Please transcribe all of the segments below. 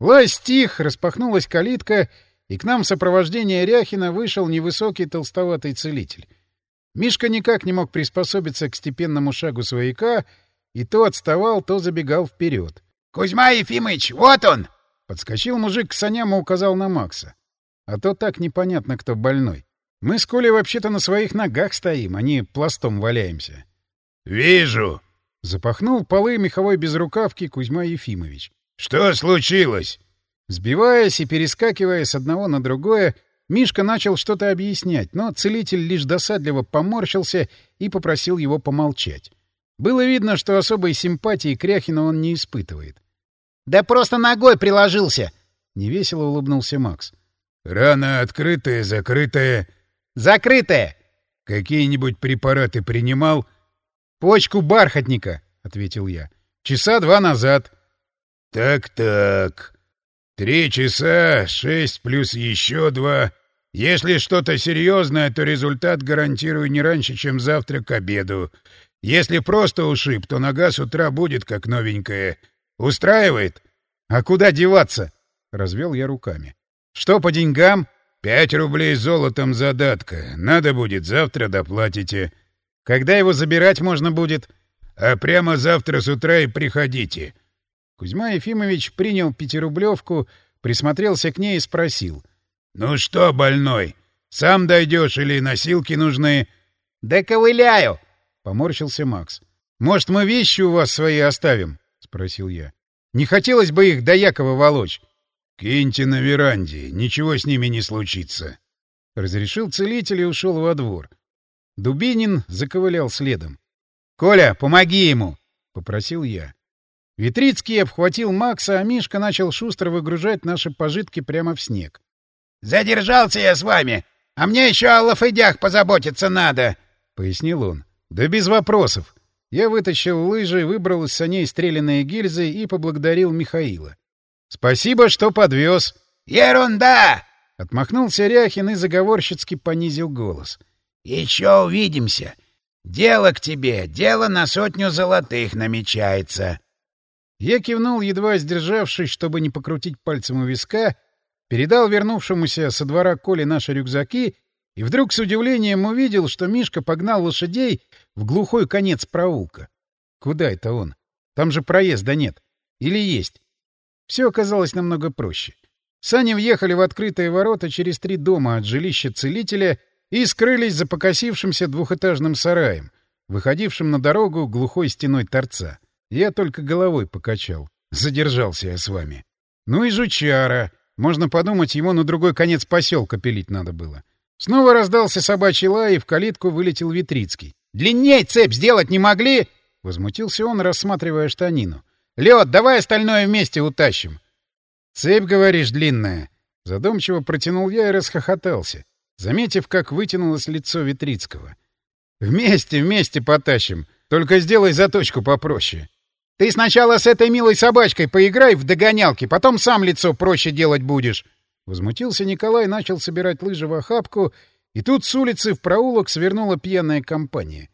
Лай стих, распахнулась калитка, и к нам в сопровождении Ряхина вышел невысокий толстоватый целитель. Мишка никак не мог приспособиться к степенному шагу свояка, и то отставал, то забегал вперед. — Кузьма Ефимыч, вот он! Подскочил мужик к саням и указал на Макса. А то так непонятно, кто больной. Мы с Колей вообще-то на своих ногах стоим, а не пластом валяемся. — Вижу! — запахнул полы меховой безрукавки Кузьма Ефимович. — Что случилось? Сбиваясь и перескакивая с одного на другое, Мишка начал что-то объяснять, но целитель лишь досадливо поморщился и попросил его помолчать. Было видно, что особой симпатии к Ряхину он не испытывает. — Да просто ногой приложился! — невесело улыбнулся Макс. — Рана открытая, закрытая. — Закрытая! — Какие-нибудь препараты принимал? — Почку бархатника, — ответил я. — Часа два назад. Так — Так-так. Три часа, шесть плюс еще два. Если что-то серьезное, то результат гарантирую не раньше, чем завтра к обеду. Если просто ушиб, то нога с утра будет как новенькая. Устраивает? А куда деваться? Развел я руками. Что по деньгам? Пять рублей золотом задатка. Надо будет, завтра доплатите. Когда его забирать можно будет? А прямо завтра с утра и приходите. Кузьма Ефимович принял пятирублевку, присмотрелся к ней и спросил. — Ну что, больной, сам дойдешь или носилки нужны? — Да ковыляю! — поморщился Макс. — Может, мы вещи у вас свои оставим? — спросил я. — Не хотелось бы их до Якова волочь. — Киньте на веранде, ничего с ними не случится. Разрешил целитель и ушел во двор. Дубинин заковылял следом. — Коля, помоги ему! — попросил я. Витрицкий обхватил Макса, а Мишка начал шустро выгружать наши пожитки прямо в снег. «Задержался я с вами, а мне еще о лафыдях позаботиться надо», — пояснил он. «Да без вопросов». Я вытащил лыжи, выбрал из саней стрелянные гильзы и поблагодарил Михаила. «Спасибо, что подвез». «Ерунда!» — отмахнулся Ряхин и заговорщицки понизил голос. «Еще увидимся. Дело к тебе, дело на сотню золотых намечается». Я кивнул, едва сдержавшись, чтобы не покрутить пальцем у виска, передал вернувшемуся со двора Коле наши рюкзаки и вдруг с удивлением увидел, что Мишка погнал лошадей в глухой конец проулка. Куда это он? Там же проезда нет. Или есть? Все оказалось намного проще. Сани въехали в открытые ворота через три дома от жилища целителя и скрылись за покосившимся двухэтажным сараем, выходившим на дорогу глухой стеной торца. Я только головой покачал. Задержался я с вами. Ну и жучара. Можно подумать, ему на другой конец поселка пилить надо было. Снова раздался собачий лай, и в калитку вылетел Витрицкий. «Длинней цепь сделать не могли?» — возмутился он, рассматривая штанину. «Лед, давай остальное вместе утащим». «Цепь, говоришь, длинная?» Задумчиво протянул я и расхохотался, заметив, как вытянулось лицо Витрицкого. «Вместе, вместе потащим. Только сделай заточку попроще». Ты сначала с этой милой собачкой поиграй в догонялки, потом сам лицо проще делать будешь. Возмутился Николай, начал собирать лыжи в охапку, и тут с улицы в проулок свернула пьяная компания.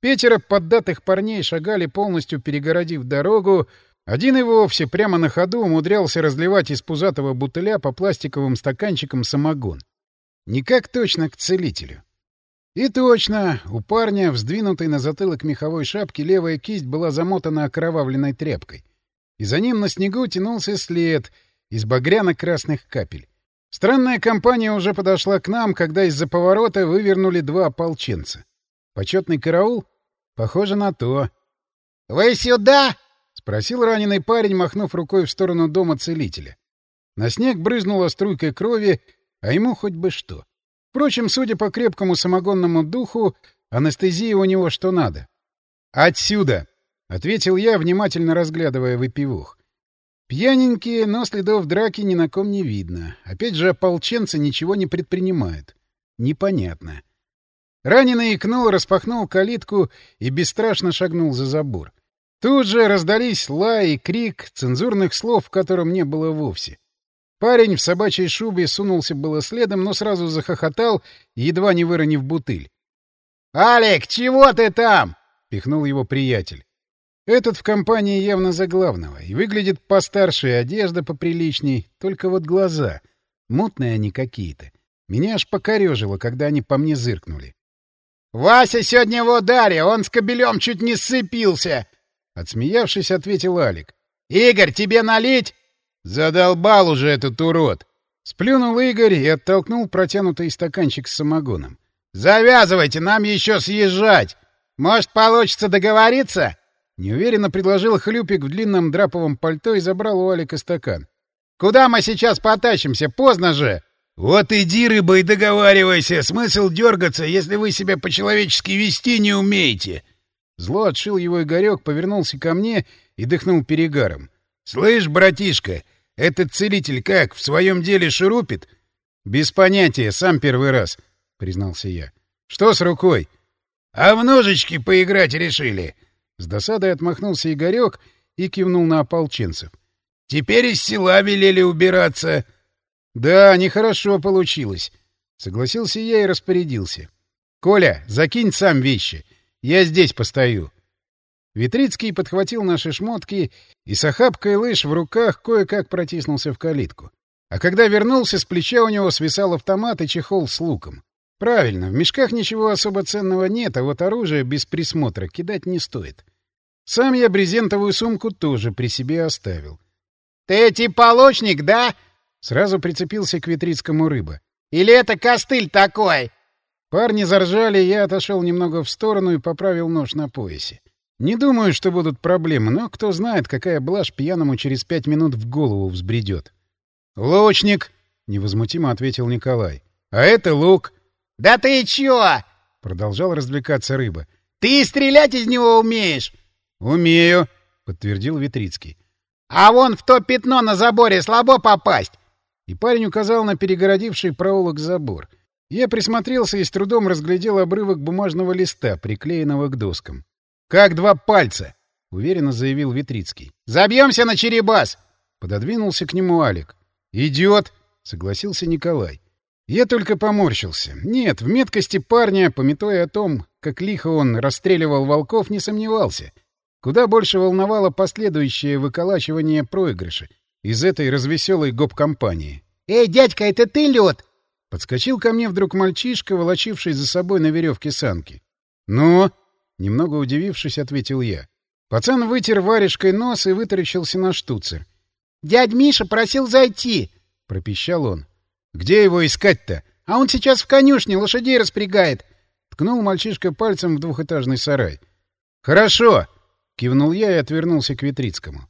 Пятеро поддатых парней шагали, полностью перегородив дорогу. Один и вовсе прямо на ходу умудрялся разливать из пузатого бутыля по пластиковым стаканчикам самогон. Никак точно к целителю. И точно, у парня, вздвинутой на затылок меховой шапки, левая кисть была замотана окровавленной тряпкой. И за ним на снегу тянулся след из багряно-красных капель. Странная компания уже подошла к нам, когда из-за поворота вывернули два ополченца. Почетный караул? Похоже на то. — Вы сюда? — спросил раненый парень, махнув рукой в сторону дома целителя. На снег брызнула струйкой крови, а ему хоть бы что. Впрочем, судя по крепкому самогонному духу, анестезия у него что надо. «Отсюда!» — ответил я, внимательно разглядывая выпивух. Пьяненькие, но следов драки ни на ком не видно. Опять же, ополченцы ничего не предпринимают. Непонятно. Раненый икнул, распахнул калитку и бесстрашно шагнул за забор. Тут же раздались лай и крик, цензурных слов в котором не было вовсе. Парень в собачьей шубе сунулся было следом, но сразу захохотал, едва не выронив бутыль. «Алик, чего ты там?» — пихнул его приятель. Этот в компании явно за главного, и выглядит постарше, и одежда поприличней, только вот глаза. Мутные они какие-то. Меня аж покорежило, когда они по мне зыркнули. «Вася сегодня в ударе, он с кобелем чуть не сцепился!» Отсмеявшись, ответил Алик. «Игорь, тебе налить?» «Задолбал уже этот урод!» Сплюнул Игорь и оттолкнул протянутый стаканчик с самогоном. «Завязывайте, нам еще съезжать! Может, получится договориться?» Неуверенно предложил Хлюпик в длинном драповом пальто и забрал у Алика стакан. «Куда мы сейчас потащимся? Поздно же!» «Вот иди, рыба, и договаривайся. Смысл дергаться, если вы себя по-человечески вести не умеете?» Зло отшил его Игорек, повернулся ко мне и дыхнул перегаром. «Слышь, братишка, этот целитель как, в своем деле шурупит?» «Без понятия, сам первый раз», — признался я. «Что с рукой?» «А в ножички поиграть решили. С досадой отмахнулся Игорек и кивнул на ополченцев. — Теперь из села велели убираться. — Да, нехорошо получилось. Согласился я и распорядился. — Коля, закинь сам вещи. Я здесь постою. Витрицкий подхватил наши шмотки и с охапкой лыж в руках кое-как протиснулся в калитку. А когда вернулся, с плеча у него свисал автомат и чехол с луком. Правильно, в мешках ничего особо ценного нет, а вот оружие без присмотра кидать не стоит. Сам я брезентовую сумку тоже при себе оставил. — Ты типа лучник, да? — сразу прицепился к Витрицкому рыба. — Или это костыль такой? Парни заржали, я отошел немного в сторону и поправил нож на поясе. Не думаю, что будут проблемы, но кто знает, какая блажь пьяному через пять минут в голову взбредет. — Лучник! — невозмутимо ответил Николай. — А это лук. «Да ты чё?» — продолжал развлекаться рыба. «Ты стрелять из него умеешь?» «Умею», — подтвердил Витрицкий. «А вон в то пятно на заборе слабо попасть!» И парень указал на перегородивший проулок забор. Я присмотрелся и с трудом разглядел обрывок бумажного листа, приклеенного к доскам. «Как два пальца!» — уверенно заявил Витрицкий. «Забьемся на черебас!» — пододвинулся к нему Алик. «Идет!» — согласился Николай. Я только поморщился. Нет, в меткости парня, пометуя о том, как лихо он расстреливал волков, не сомневался. Куда больше волновало последующее выколачивание проигрыша из этой развеселой гоп-компании. «Эй, дядька, это ты лед? Подскочил ко мне вдруг мальчишка, волочивший за собой на веревке санки. «Ну?» — немного удивившись, ответил я. Пацан вытер варежкой нос и вытаращился на штуцер. «Дядь Миша просил зайти!» — пропищал он. «Где его искать-то?» «А он сейчас в конюшне лошадей распрягает!» Ткнул мальчишка пальцем в двухэтажный сарай. «Хорошо!» — кивнул я и отвернулся к Витрицкому.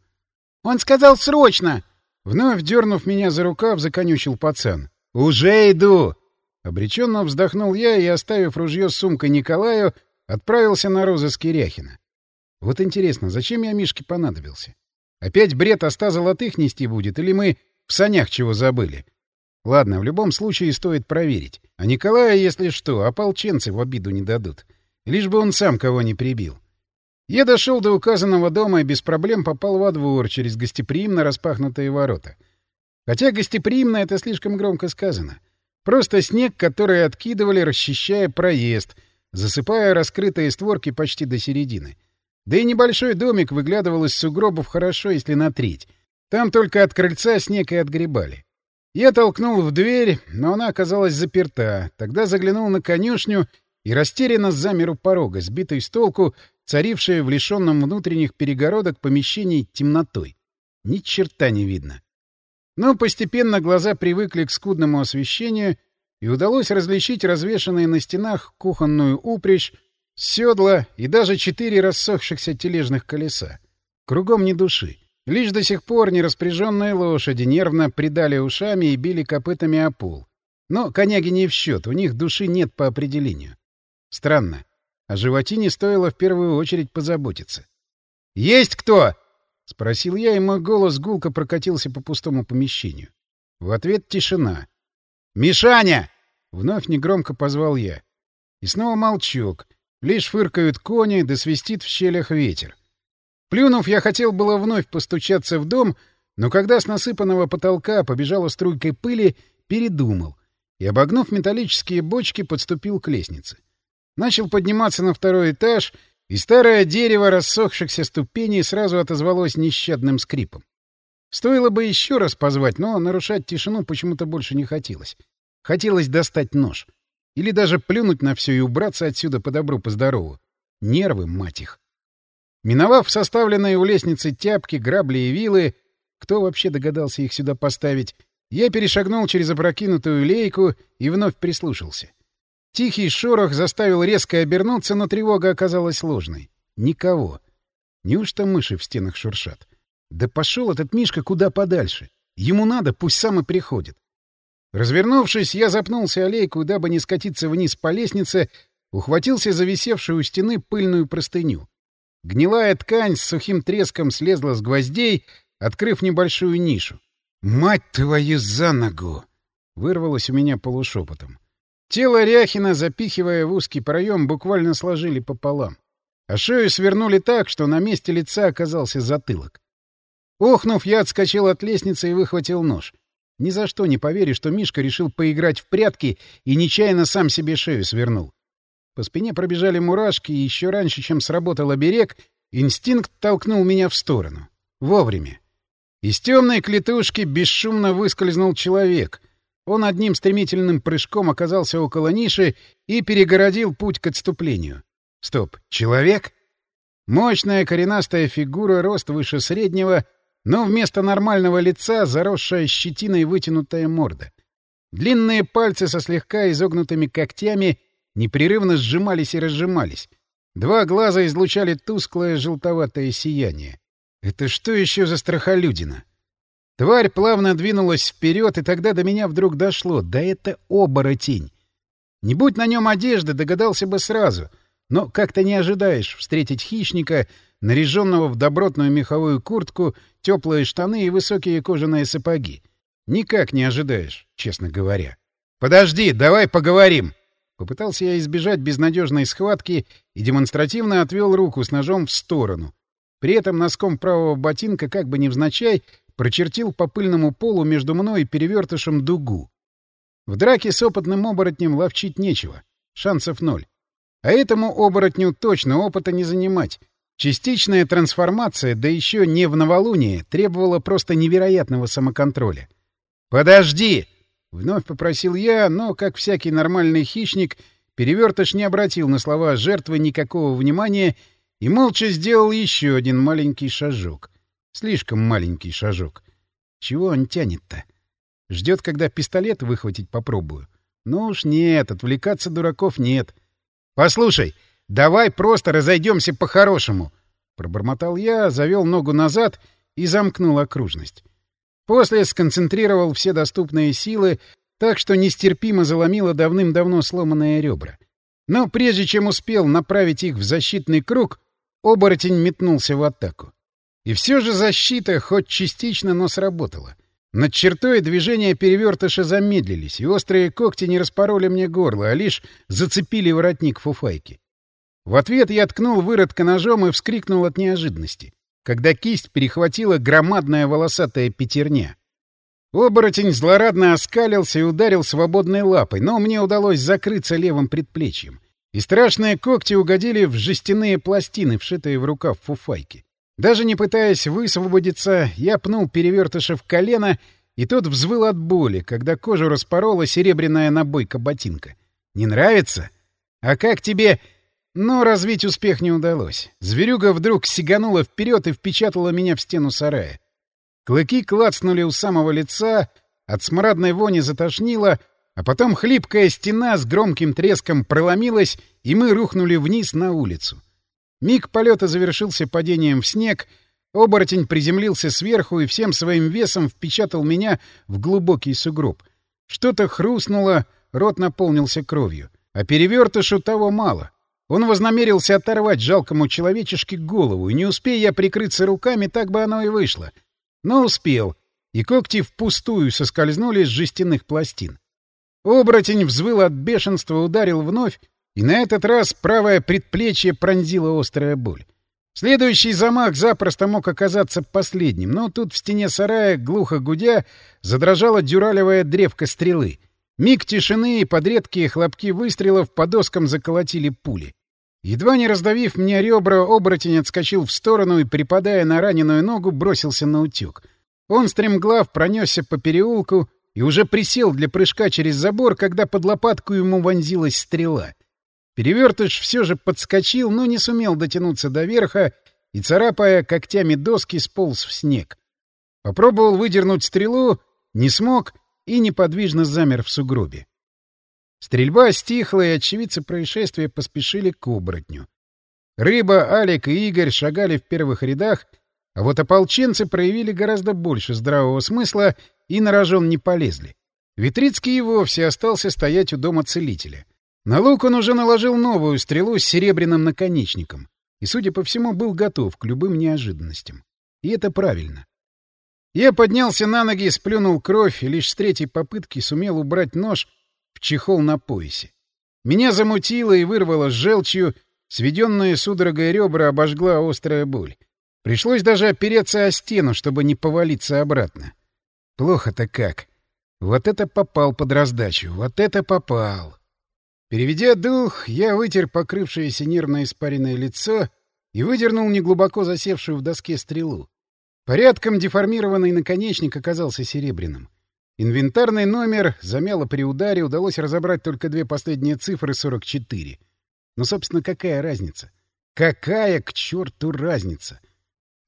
«Он сказал срочно!» Вновь дернув меня за рукав, законючил пацан. «Уже иду!» Обреченно вздохнул я и, оставив ружье с сумкой Николаю, отправился на розыск Киряхина. Вот интересно, зачем я Мишке понадобился? Опять бред о золотых нести будет, или мы в санях чего забыли? Ладно, в любом случае стоит проверить. А Николая, если что, ополченцы в обиду не дадут. Лишь бы он сам кого не прибил. Я дошел до указанного дома и без проблем попал во двор через гостеприимно распахнутые ворота. Хотя гостеприимно — это слишком громко сказано. Просто снег, который откидывали, расчищая проезд, засыпая раскрытые створки почти до середины. Да и небольшой домик выглядывал из сугробов хорошо, если на треть. Там только от крыльца снег и отгребали. Я толкнул в дверь, но она оказалась заперта. Тогда заглянул на конюшню и растерянно замер у порога, сбитый с толку, царившее в лишенном внутренних перегородок помещений темнотой. Ни черта не видно. Но постепенно глаза привыкли к скудному освещению, и удалось различить развешанные на стенах кухонную упряжь, седла и даже четыре рассохшихся тележных колеса. Кругом ни души. Лишь до сих пор нераспряженные лошади нервно придали ушами и били копытами о пол. Но коняги не в счет, у них души нет по определению. Странно. О животине стоило в первую очередь позаботиться. «Есть кто?» — спросил я, и мой голос гулко прокатился по пустому помещению. В ответ тишина. «Мишаня!» — вновь негромко позвал я. И снова молчок. Лишь фыркают кони, да свистит в щелях ветер. Плюнув, я хотел было вновь постучаться в дом, но когда с насыпанного потолка побежала струйкой пыли, передумал и, обогнув металлические бочки, подступил к лестнице. Начал подниматься на второй этаж и старое дерево рассохшихся ступеней сразу отозвалось нещадным скрипом. Стоило бы еще раз позвать, но нарушать тишину почему-то больше не хотелось. Хотелось достать нож. Или даже плюнуть на все и убраться отсюда по добру, по здорову. Нервы, мать их. Миновав составленные у лестницы тяпки, грабли и вилы, кто вообще догадался их сюда поставить, я перешагнул через опрокинутую лейку и вновь прислушался. Тихий шорох заставил резко обернуться, но тревога оказалась ложной. Никого. Неужто мыши в стенах шуршат? Да пошел этот Мишка куда подальше. Ему надо, пусть сам и приходит. Развернувшись, я запнулся о лейку, дабы не скатиться вниз по лестнице, ухватился за висевшую у стены пыльную простыню. Гнилая ткань с сухим треском слезла с гвоздей, открыв небольшую нишу. «Мать твою за ногу!» — вырвалось у меня полушепотом. Тело Ряхина, запихивая в узкий проем, буквально сложили пополам. А шею свернули так, что на месте лица оказался затылок. Охнув, я отскочил от лестницы и выхватил нож. Ни за что не поверю, что Мишка решил поиграть в прятки и нечаянно сам себе шею свернул. По спине пробежали мурашки, и еще раньше, чем сработал оберег, инстинкт толкнул меня в сторону. Вовремя. Из темной клетушки бесшумно выскользнул человек. Он одним стремительным прыжком оказался около ниши и перегородил путь к отступлению. Стоп, человек? Мощная коренастая фигура, рост выше среднего, но вместо нормального лица заросшая щетиной вытянутая морда. Длинные пальцы со слегка изогнутыми когтями непрерывно сжимались и разжимались. Два глаза излучали тусклое желтоватое сияние. Это что еще за страхолюдина? Тварь плавно двинулась вперед, и тогда до меня вдруг дошло. Да это оборотень! Не будь на нем одежды, догадался бы сразу. Но как-то не ожидаешь встретить хищника, наряженного в добротную меховую куртку, теплые штаны и высокие кожаные сапоги. Никак не ожидаешь, честно говоря. «Подожди, давай поговорим!» Попытался я избежать безнадежной схватки и демонстративно отвел руку с ножом в сторону. При этом носком правого ботинка, как бы невзначай, прочертил по пыльному полу между мной и перевертышем дугу. В драке с опытным оборотнем ловчить нечего. Шансов ноль. А этому оборотню точно опыта не занимать. Частичная трансформация, да еще не в новолуние, требовала просто невероятного самоконтроля. «Подожди!» — вновь попросил я, но, как всякий нормальный хищник, перевертыш не обратил на слова жертвы никакого внимания и молча сделал еще один маленький шажок. Слишком маленький шажок. Чего он тянет-то? Ждет, когда пистолет выхватить попробую. Ну уж нет, отвлекаться дураков нет. Послушай, давай просто разойдемся по-хорошему. Пробормотал я, завел ногу назад и замкнул окружность. После сконцентрировал все доступные силы, так что нестерпимо заломило давным-давно сломанные ребра. Но прежде чем успел направить их в защитный круг, оборотень метнулся в атаку. И все же защита, хоть частично, но сработала. Над чертой движения перевертыша замедлились, и острые когти не распороли мне горло, а лишь зацепили воротник фуфайки. В ответ я ткнул выродка ножом и вскрикнул от неожиданности, когда кисть перехватила громадная волосатая пятерня. Оборотень злорадно оскалился и ударил свободной лапой, но мне удалось закрыться левым предплечьем. И страшные когти угодили в жестяные пластины, вшитые в рукав фуфайки. Даже не пытаясь высвободиться, я пнул перевертыша в колено, и тот взвыл от боли, когда кожу распорола серебряная набойка ботинка. «Не нравится? А как тебе...» Но развить успех не удалось. Зверюга вдруг сиганула вперед и впечатала меня в стену сарая. Клыки клацнули у самого лица, от смрадной вони затошнило, а потом хлипкая стена с громким треском проломилась, и мы рухнули вниз на улицу. Миг полета завершился падением в снег, оборотень приземлился сверху и всем своим весом впечатал меня в глубокий сугроб. Что-то хрустнуло, рот наполнился кровью. А перевертышу того мало. Он вознамерился оторвать жалкому человечешке голову, и не успея я прикрыться руками, так бы оно и вышло. Но успел, и когти впустую соскользнули с жестяных пластин. Оборотень взвыл от бешенства, ударил вновь, и на этот раз правое предплечье пронзила острая боль. Следующий замах запросто мог оказаться последним, но тут в стене сарая, глухо гудя, задрожала дюралевая древка стрелы. Миг тишины и под редкие хлопки выстрелов по доскам заколотили пули. Едва не раздавив мне ребра, оборотень отскочил в сторону и, припадая на раненую ногу, бросился на утюг. Он стремглав пронесся по переулку и уже присел для прыжка через забор, когда под лопатку ему вонзилась стрела. Перевертыш все же подскочил, но не сумел дотянуться до верха и, царапая когтями доски, сполз в снег. Попробовал выдернуть стрелу, не смог и неподвижно замер в сугробе. Стрельба стихла, и очевидцы происшествия поспешили к оборотню. Рыба, Алик и Игорь шагали в первых рядах, а вот ополченцы проявили гораздо больше здравого смысла и на рожон не полезли. Витрицкий и вовсе остался стоять у дома целителя. На лук он уже наложил новую стрелу с серебряным наконечником и, судя по всему, был готов к любым неожиданностям. И это правильно. Я поднялся на ноги, сплюнул кровь и лишь с третьей попытки сумел убрать нож в чехол на поясе. Меня замутило и вырвало желчью, сведенные судорогой ребра обожгла острая боль. Пришлось даже опереться о стену, чтобы не повалиться обратно. Плохо-то как. Вот это попал под раздачу, вот это попал. Переведя дух, я вытер покрывшееся нервно испаренное лицо и выдернул неглубоко засевшую в доске стрелу. Порядком деформированный наконечник оказался серебряным. Инвентарный номер замяло при ударе, удалось разобрать только две последние цифры 44. Но, собственно, какая разница? Какая к черту разница?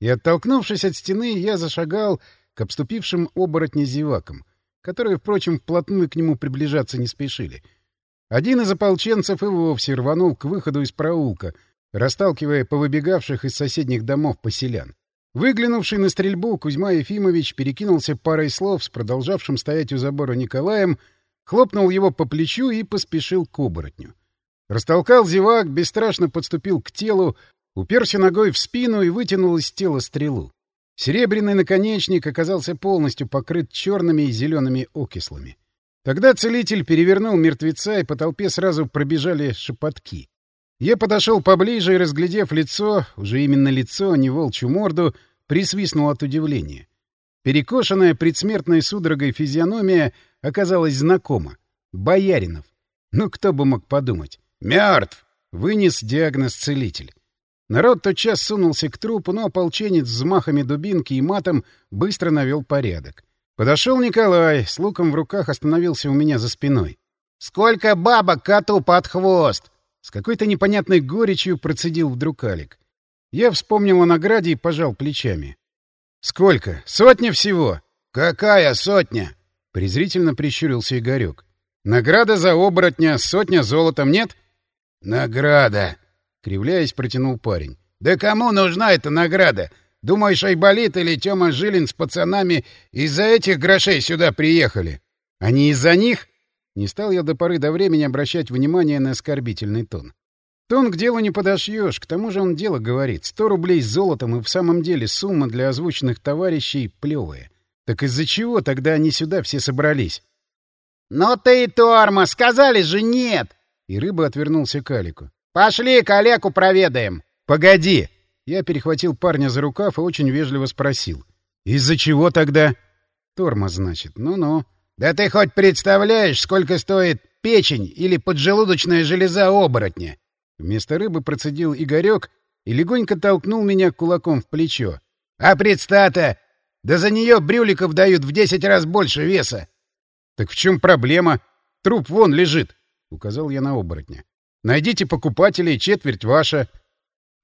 И, оттолкнувшись от стены, я зашагал к обступившим оборотни зевакам, которые, впрочем, вплотную к нему приближаться не спешили. Один из ополченцев и вовсе рванул к выходу из проулка, расталкивая повыбегавших из соседних домов поселян. Выглянувший на стрельбу, Кузьма Ефимович перекинулся парой слов с продолжавшим стоять у забора Николаем, хлопнул его по плечу и поспешил к оборотню. Растолкал зевак, бесстрашно подступил к телу, уперся ногой в спину и вытянул из тела стрелу. Серебряный наконечник оказался полностью покрыт черными и зелеными окислами. Тогда целитель перевернул мертвеца, и по толпе сразу пробежали шепотки. Я подошел поближе и, разглядев лицо, уже именно лицо, а не волчью морду, присвистнул от удивления. Перекошенная предсмертной судорогой физиономия оказалась знакома. Бояринов. Ну, кто бы мог подумать. «Мертв!» — вынес диагноз целитель. Народ тотчас сунулся к трупу, но ополченец взмахами дубинки и матом быстро навел порядок. Подошел Николай, с луком в руках остановился у меня за спиной. «Сколько бабок коту под хвост!» С какой-то непонятной горечью процедил вдруг Алик. Я вспомнил о награде и пожал плечами. «Сколько? Сотня всего?» «Какая сотня?» — презрительно прищурился Игорек. «Награда за оборотня, сотня золотом, нет?» «Награда!» — кривляясь, протянул парень. «Да кому нужна эта награда? Думаешь, Айболит или Тёма Жилин с пацанами из-за этих грошей сюда приехали?» «Они из-за них?» Не стал я до поры до времени обращать внимание на оскорбительный тон. Тон к делу не подошьешь, к тому же он дело говорит. Сто рублей с золотом и в самом деле сумма для озвученных товарищей плевая. Так из-за чего тогда они сюда все собрались? — Ну ты и торма, сказали же нет! И рыба отвернулся к Алику. — Пошли калеку проведаем. — Погоди! Я перехватил парня за рукав и очень вежливо спросил. — Из-за чего тогда? — Торма, значит. Ну-ну. Да ты хоть представляешь, сколько стоит печень или поджелудочная железа оборотня? Вместо рыбы процедил Игорек и легонько толкнул меня кулаком в плечо. А предстата! Да за нее брюликов дают в десять раз больше веса. Так в чем проблема? Труп вон лежит, указал я на оборотня. Найдите покупателей, четверть ваша.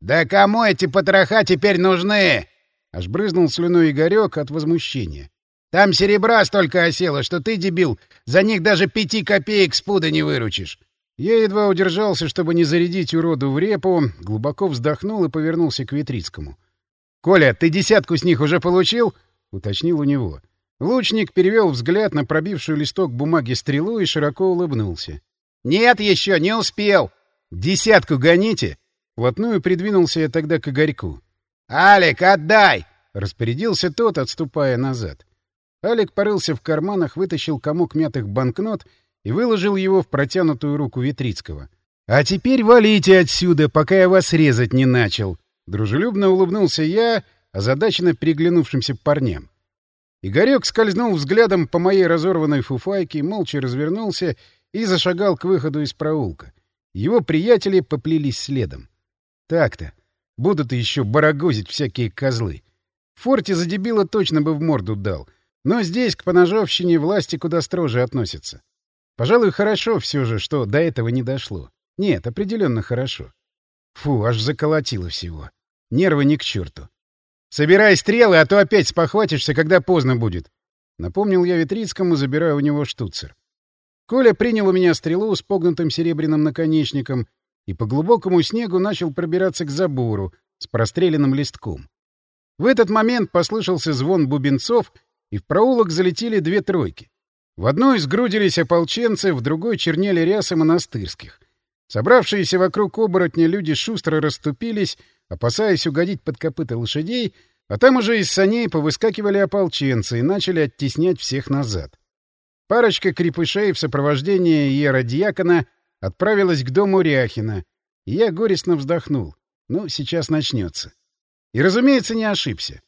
Да кому эти потроха теперь нужны? Аж брызнул слюной Игорек от возмущения. Там серебра столько осело, что ты, дебил, за них даже пяти копеек с пуда не выручишь. Я едва удержался, чтобы не зарядить уроду в репу, глубоко вздохнул и повернулся к Витрицкому. — Коля, ты десятку с них уже получил? — уточнил у него. Лучник перевел взгляд на пробившую листок бумаги стрелу и широко улыбнулся. — Нет еще, не успел. — Десятку гоните? Вплотную придвинулся я тогда к Игорьку. — Алик, отдай! — распорядился тот, отступая назад. — Алик порылся в карманах, вытащил комок мятых банкнот и выложил его в протянутую руку Витрицкого. «А теперь валите отсюда, пока я вас резать не начал!» Дружелюбно улыбнулся я, озадаченно переглянувшимся парням. Игорек скользнул взглядом по моей разорванной фуфайке, молча развернулся и зашагал к выходу из проулка. Его приятели поплелись следом. Так-то. Будут еще барагозить всякие козлы. В форте за дебила точно бы в морду дал. Но здесь к поножовщине власти куда строже относятся. Пожалуй, хорошо все же, что до этого не дошло. Нет, определенно хорошо. Фу, аж заколотило всего. Нервы ни к черту. «Собирай стрелы, а то опять спохватишься, когда поздно будет», — напомнил я Витрицкому, забирая у него штуцер. Коля принял у меня стрелу с погнутым серебряным наконечником и по глубокому снегу начал пробираться к забору с простреленным листком. В этот момент послышался звон бубенцов, и в проулок залетели две тройки. В одной сгрудились ополченцы, в другой чернели рясы монастырских. Собравшиеся вокруг оборотня люди шустро расступились, опасаясь угодить под копыта лошадей, а там уже из саней повыскакивали ополченцы и начали оттеснять всех назад. Парочка крепышей в сопровождении иеродьякона отправилась к дому Ряхина, и я горестно вздохнул. Ну, сейчас начнется. И, разумеется, не ошибся.